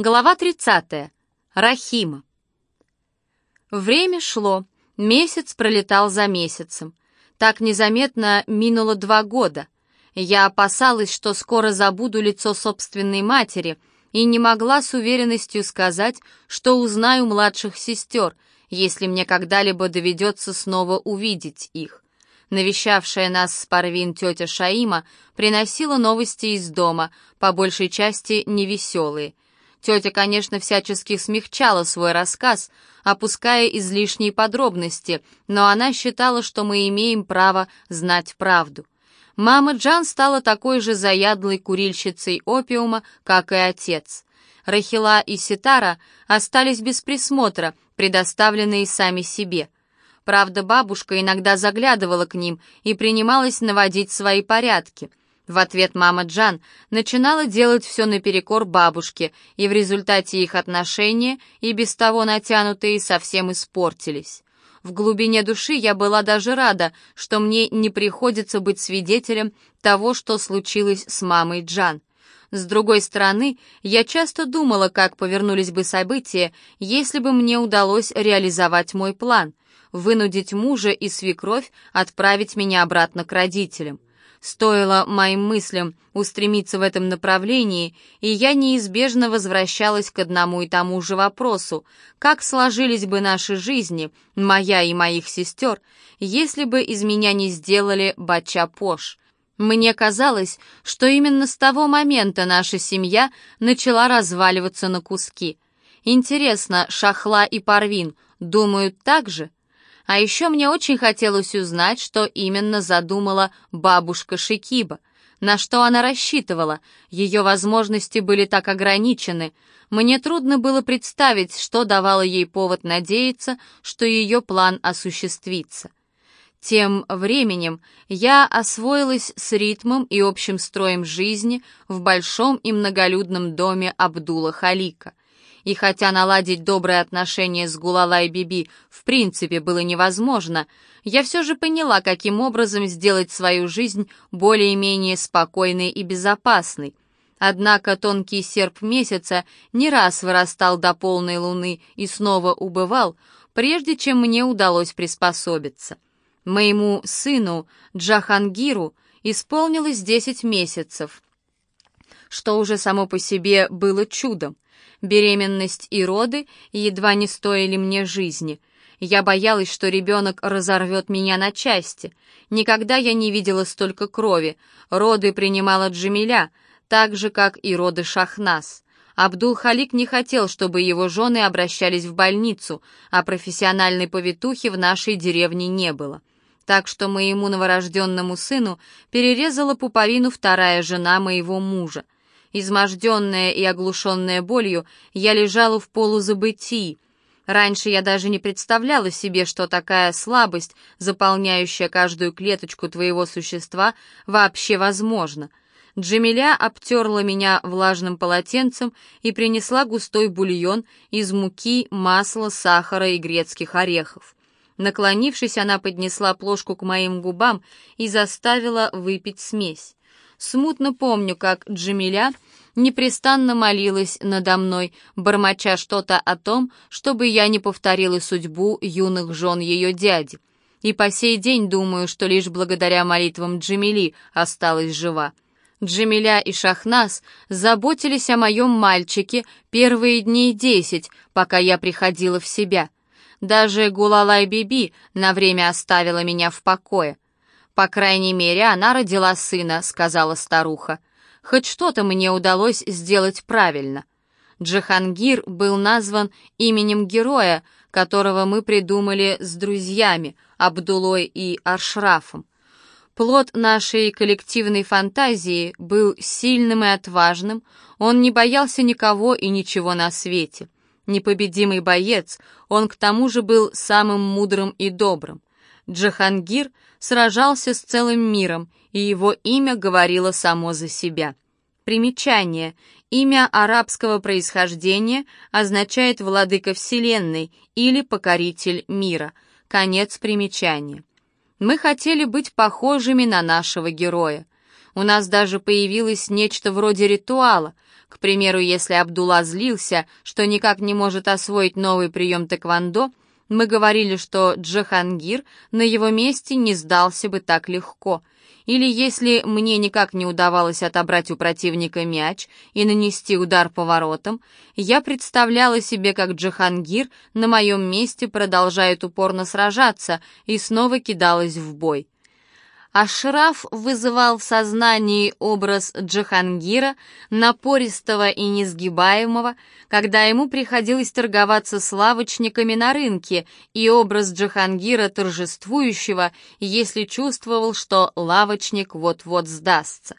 Глава 30. Рахима. Время шло, месяц пролетал за месяцем. Так незаметно минуло два года. Я опасалась, что скоро забуду лицо собственной матери и не могла с уверенностью сказать, что узнаю младших сестер, если мне когда-либо доведется снова увидеть их. Навещавшая нас с Парвин тетя Шаима приносила новости из дома, по большей части невеселые — Тетя, конечно, всячески смягчала свой рассказ, опуская излишние подробности, но она считала, что мы имеем право знать правду. Мама Джан стала такой же заядлой курильщицей опиума, как и отец. Рахила и Ситара остались без присмотра, предоставленные сами себе. Правда, бабушка иногда заглядывала к ним и принималась наводить свои порядки — в ответ мама Джан начинала делать все наперекор бабушке, и в результате их отношения, и без того натянутые, совсем испортились. В глубине души я была даже рада, что мне не приходится быть свидетелем того, что случилось с мамой Джан. С другой стороны, я часто думала, как повернулись бы события, если бы мне удалось реализовать мой план — вынудить мужа и свекровь отправить меня обратно к родителям. Стоило моим мыслям устремиться в этом направлении, и я неизбежно возвращалась к одному и тому же вопросу, как сложились бы наши жизни, моя и моих сестер, если бы из меня не сделали бача-пош. Мне казалось, что именно с того момента наша семья начала разваливаться на куски. Интересно, Шахла и Парвин думают так же? А еще мне очень хотелось узнать, что именно задумала бабушка Шикиба, на что она рассчитывала. Ее возможности были так ограничены. Мне трудно было представить, что давало ей повод надеяться, что ее план осуществится. Тем временем я освоилась с ритмом и общим строем жизни в большом и многолюдном доме Абдула Халика. И хотя наладить добрые отношения с Гулалай Биби в принципе было невозможно, я все же поняла, каким образом сделать свою жизнь более-менее спокойной и безопасной. Однако тонкий серп месяца не раз вырастал до полной луны и снова убывал, прежде чем мне удалось приспособиться. Моему сыну Джахангиру исполнилось десять месяцев, что уже само по себе было чудом. Беременность и роды едва не стоили мне жизни. Я боялась, что ребенок разорвет меня на части. Никогда я не видела столько крови. Роды принимала Джамиля, так же, как и роды Шахнас. Абдул-Халик не хотел, чтобы его жены обращались в больницу, а профессиональной повитухи в нашей деревне не было. Так что моему новорожденному сыну перерезала пуповину вторая жена моего мужа. Изможденная и оглушенная болью, я лежала в полузабытии. Раньше я даже не представляла себе, что такая слабость, заполняющая каждую клеточку твоего существа, вообще возможна. Джамиля обтерла меня влажным полотенцем и принесла густой бульон из муки, масла, сахара и грецких орехов. Наклонившись, она поднесла плошку к моим губам и заставила выпить смесь. Смутно помню, как Джамиля непрестанно молилась надо мной, бормоча что-то о том, чтобы я не повторила судьбу юных жен ее дяди. И по сей день думаю, что лишь благодаря молитвам Джамили осталась жива. Джамиля и Шахнас заботились о моем мальчике первые дни десять, пока я приходила в себя. Даже Гулалай Биби на время оставила меня в покое. «По крайней мере, она родила сына», — сказала старуха. «Хоть что-то мне удалось сделать правильно». Джахангир был назван именем героя, которого мы придумали с друзьями, Абдулой и Аршрафом. Плод нашей коллективной фантазии был сильным и отважным, он не боялся никого и ничего на свете. Непобедимый боец, он к тому же был самым мудрым и добрым. Джахангир сражался с целым миром, и его имя говорило само за себя. Примечание. Имя арабского происхождения означает «владыка Вселенной» или «покоритель мира». Конец примечания. Мы хотели быть похожими на нашего героя. У нас даже появилось нечто вроде ритуала. К примеру, если Абдулла злился, что никак не может освоить новый прием тэквондо, мы говорили, что Джахангир на его месте не сдался бы так легко. Или если мне никак не удавалось отобрать у противника мяч и нанести удар по воротам, я представляла себе, как Джахангир на моем месте продолжает упорно сражаться и снова кидалась в бой. Ашраф вызывал в сознании образ Джахангира, напористого и несгибаемого, когда ему приходилось торговаться с лавочниками на рынке, и образ Джахангира торжествующего, если чувствовал, что лавочник вот-вот сдастся.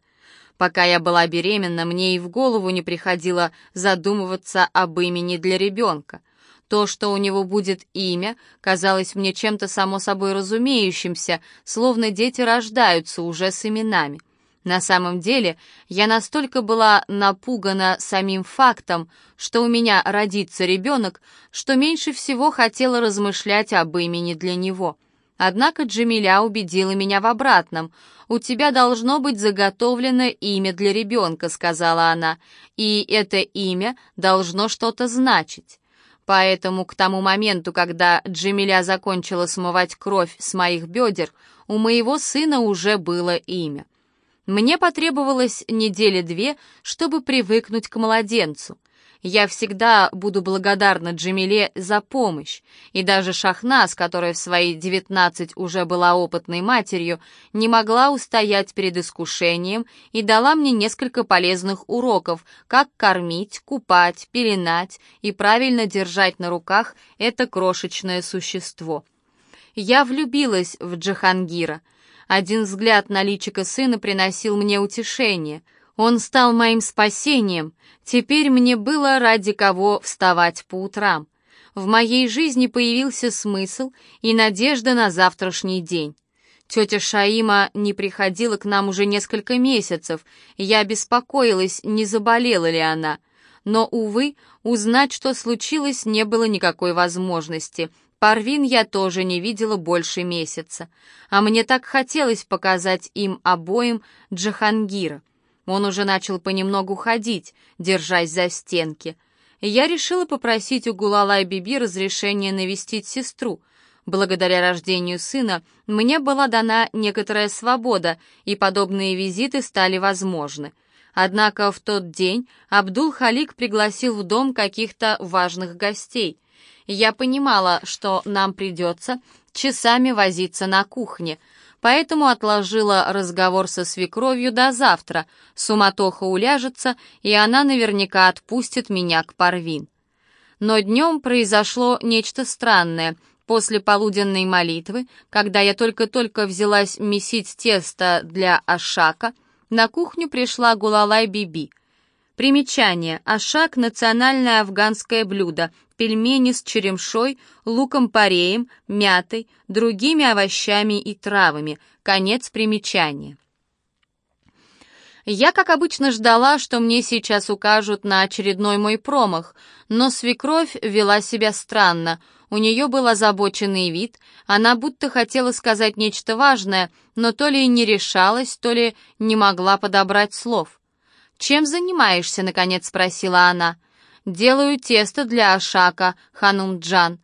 Пока я была беременна, мне и в голову не приходило задумываться об имени для ребенка. То, что у него будет имя, казалось мне чем-то само собой разумеющимся, словно дети рождаются уже с именами. На самом деле, я настолько была напугана самим фактом, что у меня родится ребенок, что меньше всего хотела размышлять об имени для него. Однако Джамиля убедила меня в обратном. «У тебя должно быть заготовлено имя для ребенка», — сказала она, «и это имя должно что-то значить». Поэтому к тому моменту, когда Джемиля закончила смывать кровь с моих бедер, у моего сына уже было имя. Мне потребовалось недели две, чтобы привыкнуть к младенцу. Я всегда буду благодарна Джамиле за помощь, и даже Шахназ, которая в свои девятнадцать уже была опытной матерью, не могла устоять перед искушением и дала мне несколько полезных уроков, как кормить, купать, пеленать и правильно держать на руках это крошечное существо. Я влюбилась в Джахангира. Один взгляд на личико сына приносил мне утешение — он стал моим спасением, теперь мне было ради кого вставать по утрам. В моей жизни появился смысл и надежда на завтрашний день. Тетя Шаима не приходила к нам уже несколько месяцев, я беспокоилась, не заболела ли она. Но, увы, узнать, что случилось, не было никакой возможности. Парвин я тоже не видела больше месяца. А мне так хотелось показать им обоим Джахангира. Он уже начал понемногу ходить, держась за стенки. Я решила попросить у Гулалай Биби разрешения навестить сестру. Благодаря рождению сына мне была дана некоторая свобода, и подобные визиты стали возможны. Однако в тот день Абдул-Халик пригласил в дом каких-то важных гостей. Я понимала, что нам придется часами возиться на кухне — поэтому отложила разговор со свекровью до завтра. Суматоха уляжется, и она наверняка отпустит меня к Парвин. Но днем произошло нечто странное. После полуденной молитвы, когда я только-только взялась месить тесто для ашака, на кухню пришла Гулалай Биби. Примечание. Ашак – национальное афганское блюдо, пельмени с черемшой, луком-пореем, мятой, другими овощами и травами. Конец примечания. Я, как обычно, ждала, что мне сейчас укажут на очередной мой промах, но свекровь вела себя странно. У нее был озабоченный вид, она будто хотела сказать нечто важное, но то ли не решалась, то ли не могла подобрать слов. «Чем занимаешься?» — наконец спросила она. «Делаю тесто для Ашака, Ханум Джан.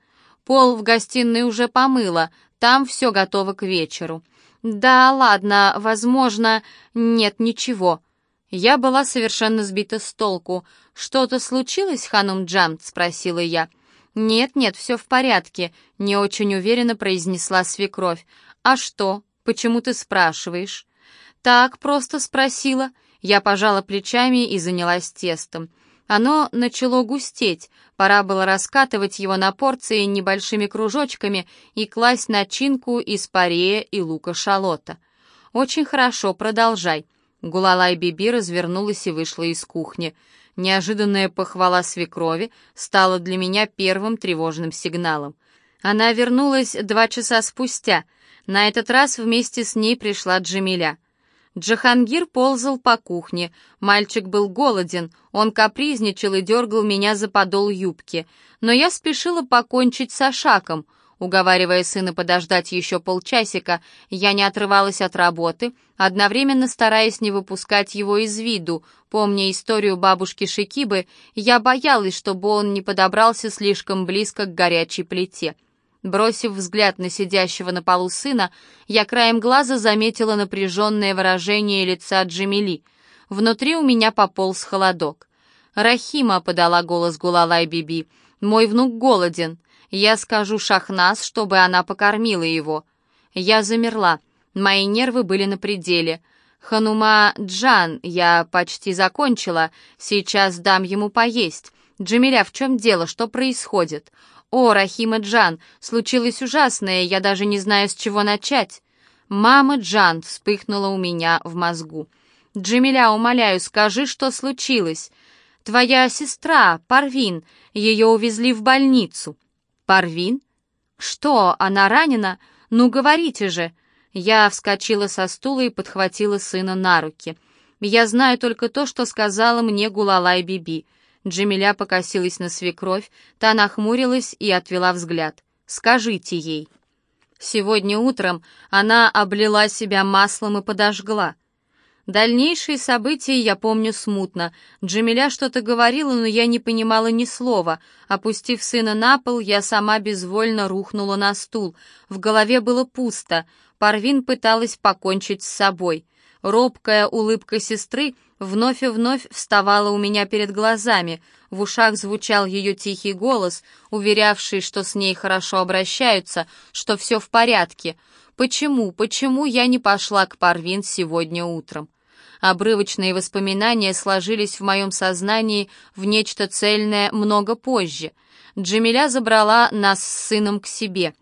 Пол в гостиной уже помыла, там все готово к вечеру». «Да, ладно, возможно, нет ничего». Я была совершенно сбита с толку. «Что-то случилось, Ханум Джан?» — спросила я. «Нет-нет, все в порядке», — не очень уверенно произнесла свекровь. «А что? Почему ты спрашиваешь?» «Так, просто спросила». Я пожала плечами и занялась тестом. Оно начало густеть, пора было раскатывать его на порции небольшими кружочками и класть начинку из парея и лука-шалота. «Очень хорошо, продолжай». Гулалай Биби развернулась и вышла из кухни. Неожиданная похвала свекрови стала для меня первым тревожным сигналом. Она вернулась два часа спустя. На этот раз вместе с ней пришла Джамиля. Джахангир ползал по кухне. Мальчик был голоден, он капризничал и дергал меня за подол юбки. Но я спешила покончить с Ашаком. Уговаривая сына подождать еще полчасика, я не отрывалась от работы, одновременно стараясь не выпускать его из виду. Помня историю бабушки Шикибы, я боялась, чтобы он не подобрался слишком близко к горячей плите. Бросив взгляд на сидящего на полу сына, я краем глаза заметила напряженное выражение лица Джамили. Внутри у меня пополз холодок. «Рахима», — подала голос Гулалай Биби, — «мой внук голоден. Я скажу Шахназ, чтобы она покормила его». Я замерла. Мои нервы были на пределе. «Ханума Джан, я почти закончила. Сейчас дам ему поесть. Джамиля, в чем дело? Что происходит?» «О, Рахима Джан, случилось ужасное, я даже не знаю, с чего начать». «Мама Джан» вспыхнула у меня в мозгу. «Джамиля, умоляю, скажи, что случилось». «Твоя сестра, Парвин, ее увезли в больницу». «Парвин? Что, она ранена? Ну, говорите же!» Я вскочила со стула и подхватила сына на руки. «Я знаю только то, что сказала мне Гулалай Биби». Джамиля покосилась на свекровь, та нахмурилась и отвела взгляд. «Скажите ей». Сегодня утром она облила себя маслом и подожгла. Дальнейшие события я помню смутно. Джамиля что-то говорила, но я не понимала ни слова. Опустив сына на пол, я сама безвольно рухнула на стул. В голове было пусто. Парвин пыталась покончить с собой. Робкая улыбка сестры вновь и вновь вставала у меня перед глазами. В ушах звучал ее тихий голос, уверявший, что с ней хорошо обращаются, что все в порядке. Почему, почему я не пошла к Парвин сегодня утром? Обрывочные воспоминания сложились в моем сознании в нечто цельное много позже. Джамиля забрала нас с сыном к себе.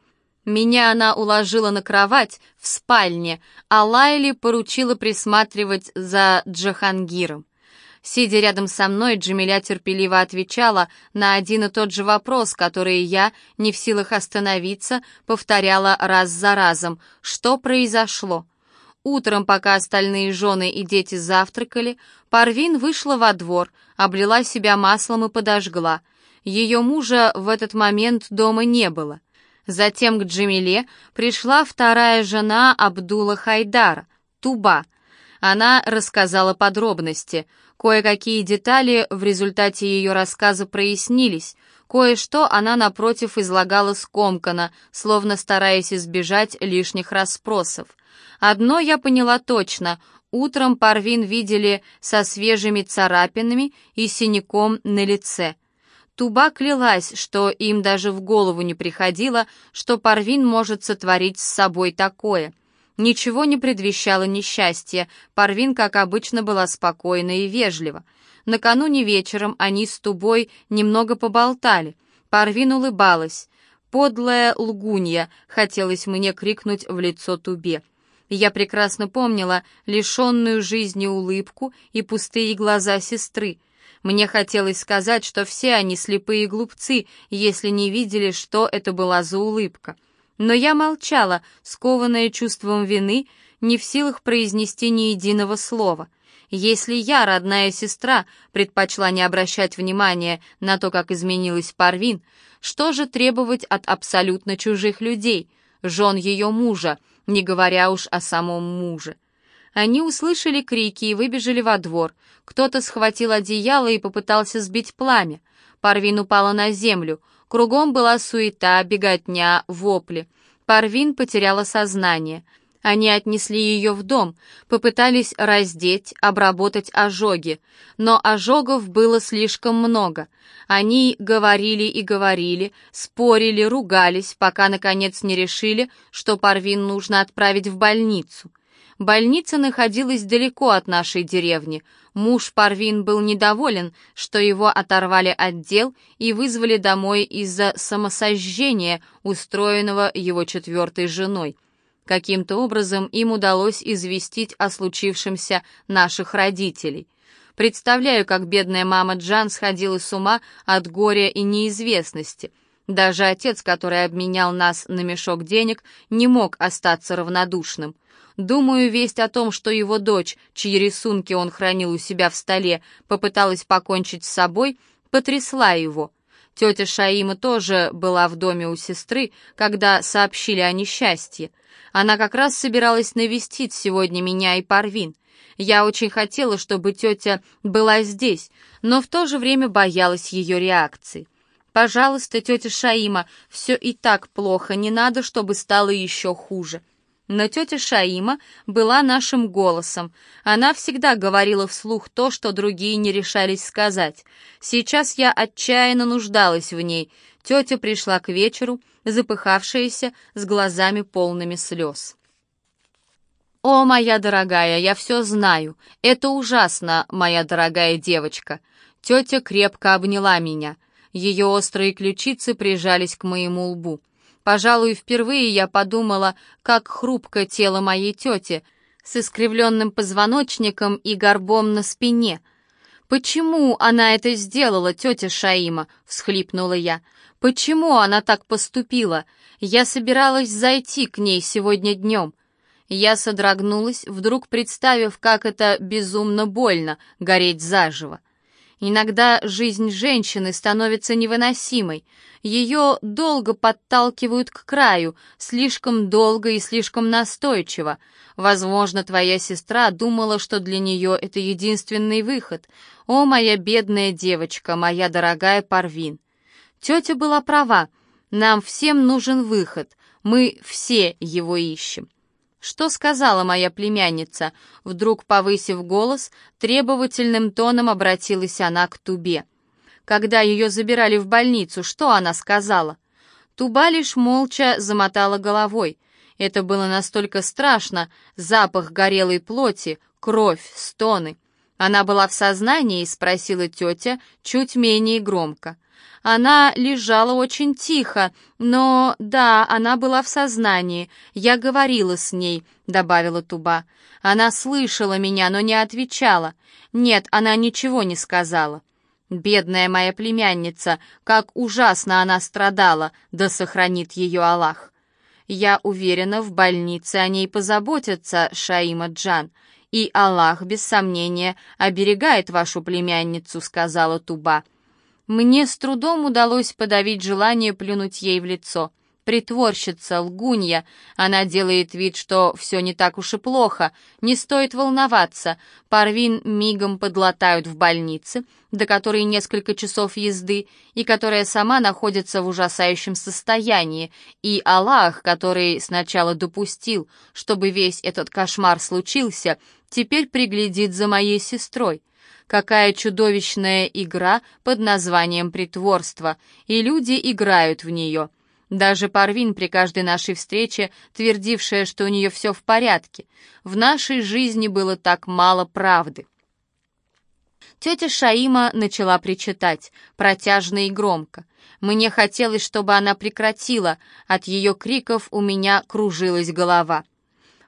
Меня она уложила на кровать в спальне, а Лайли поручила присматривать за Джахангиром. Сидя рядом со мной, Джамиля терпеливо отвечала на один и тот же вопрос, который я, не в силах остановиться, повторяла раз за разом. Что произошло? Утром, пока остальные жены и дети завтракали, Парвин вышла во двор, облила себя маслом и подожгла. Ее мужа в этот момент дома не было. Затем к Джамиле пришла вторая жена Абдула Хайдара, Туба. Она рассказала подробности. Кое-какие детали в результате ее рассказа прояснились. Кое-что она, напротив, излагала скомканно, словно стараясь избежать лишних расспросов. Одно я поняла точно. Утром Парвин видели со свежими царапинами и синяком на лице. Туба клялась, что им даже в голову не приходило, что Парвин может сотворить с собой такое. Ничего не предвещало несчастья, Парвин, как обычно, была спокойна и вежлива. Накануне вечером они с Тубой немного поболтали. Парвин улыбалась. «Подлая лгунья!» — хотелось мне крикнуть в лицо Тубе. Я прекрасно помнила лишенную жизни улыбку и пустые глаза сестры. Мне хотелось сказать, что все они слепые глупцы, если не видели, что это была за улыбка. Но я молчала, скованная чувством вины, не в силах произнести ни единого слова. Если я, родная сестра, предпочла не обращать внимания на то, как изменилась Парвин, что же требовать от абсолютно чужих людей, жен ее мужа, не говоря уж о самом муже. Они услышали крики и выбежали во двор. Кто-то схватил одеяло и попытался сбить пламя. Парвин упала на землю. Кругом была суета, беготня, вопли. Парвин потеряла сознание. Они отнесли ее в дом, попытались раздеть, обработать ожоги, но ожогов было слишком много. Они говорили и говорили, спорили, ругались, пока наконец не решили, что Парвин нужно отправить в больницу. Больница находилась далеко от нашей деревни. Муж Парвин был недоволен, что его оторвали от дел и вызвали домой из-за самосожжения, устроенного его четвертой женой. Каким-то образом им удалось известить о случившемся наших родителей. Представляю, как бедная мама Джан сходила с ума от горя и неизвестности. Даже отец, который обменял нас на мешок денег, не мог остаться равнодушным. Думаю, весть о том, что его дочь, чьи рисунки он хранил у себя в столе, попыталась покончить с собой, потрясла его. Тетя Шаима тоже была в доме у сестры, когда сообщили о несчастье. Она как раз собиралась навестить сегодня меня и Парвин. Я очень хотела, чтобы тетя была здесь, но в то же время боялась ее реакции. «Пожалуйста, тетя Шаима, все и так плохо, не надо, чтобы стало еще хуже». Но тетя Шаима была нашим голосом. Она всегда говорила вслух то, что другие не решались сказать. Сейчас я отчаянно нуждалась в ней. Тетя пришла к вечеру, запыхавшаяся, с глазами полными слез. «О, моя дорогая, я все знаю. Это ужасно, моя дорогая девочка». Тетя крепко обняла меня. Ее острые ключицы прижались к моему лбу. Пожалуй, впервые я подумала, как хрупко тело моей тети, с искривленным позвоночником и горбом на спине. «Почему она это сделала, тетя Шаима?» — всхлипнула я. «Почему она так поступила? Я собиралась зайти к ней сегодня днем». Я содрогнулась, вдруг представив, как это безумно больно — гореть заживо. Иногда жизнь женщины становится невыносимой. Ее долго подталкивают к краю, слишком долго и слишком настойчиво. Возможно, твоя сестра думала, что для нее это единственный выход. О, моя бедная девочка, моя дорогая Парвин. Тетя была права. Нам всем нужен выход. Мы все его ищем. «Что сказала моя племянница?» Вдруг, повысив голос, требовательным тоном обратилась она к Тубе. Когда ее забирали в больницу, что она сказала? Туба лишь молча замотала головой. Это было настолько страшно, запах горелой плоти, кровь, стоны. Она была в сознании, спросила тетя, чуть менее громко. Она лежала очень тихо, но да, она была в сознании. Я говорила с ней, добавила Туба. Она слышала меня, но не отвечала. Нет, она ничего не сказала. Бедная моя племянница, как ужасно она страдала, да сохранит ее Аллах. Я уверена, в больнице о ней позаботятся, Шаима Джан. И Аллах, без сомнения, оберегает вашу племянницу, сказала Туба. Мне с трудом удалось подавить желание плюнуть ей в лицо. Притворщица, лгунья. Она делает вид, что все не так уж и плохо. Не стоит волноваться. Парвин мигом подлатают в больнице, до которой несколько часов езды, и которая сама находится в ужасающем состоянии. И Аллах, который сначала допустил, чтобы весь этот кошмар случился, теперь приглядит за моей сестрой. Какая чудовищная игра под названием притворство, и люди играют в нее. Даже Парвин при каждой нашей встрече, твердившая, что у нее все в порядке. В нашей жизни было так мало правды. Тетя Шаима начала причитать, протяжно и громко. Мне хотелось, чтобы она прекратила, от ее криков у меня кружилась голова.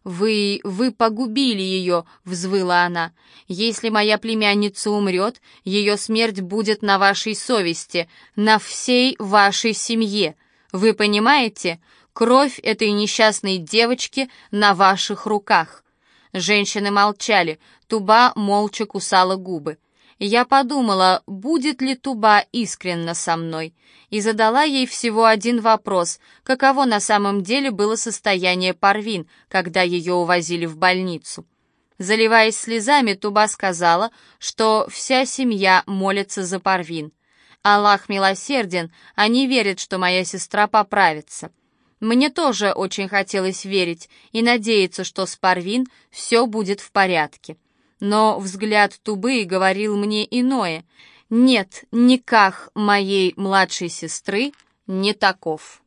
«Вы... вы погубили ее!» — взвыла она. «Если моя племянница умрет, ее смерть будет на вашей совести, на всей вашей семье. Вы понимаете? Кровь этой несчастной девочки на ваших руках». Женщины молчали, Туба молча кусала губы. Я подумала, будет ли Туба искренна со мной, и задала ей всего один вопрос, каково на самом деле было состояние Парвин, когда ее увозили в больницу. Заливаясь слезами, Туба сказала, что вся семья молится за Парвин. Аллах милосерден, они верят, что моя сестра поправится. Мне тоже очень хотелось верить и надеяться, что с Парвин все будет в порядке но взгляд Тубы говорил мне иное. Нет, никак моей младшей сестры не таков.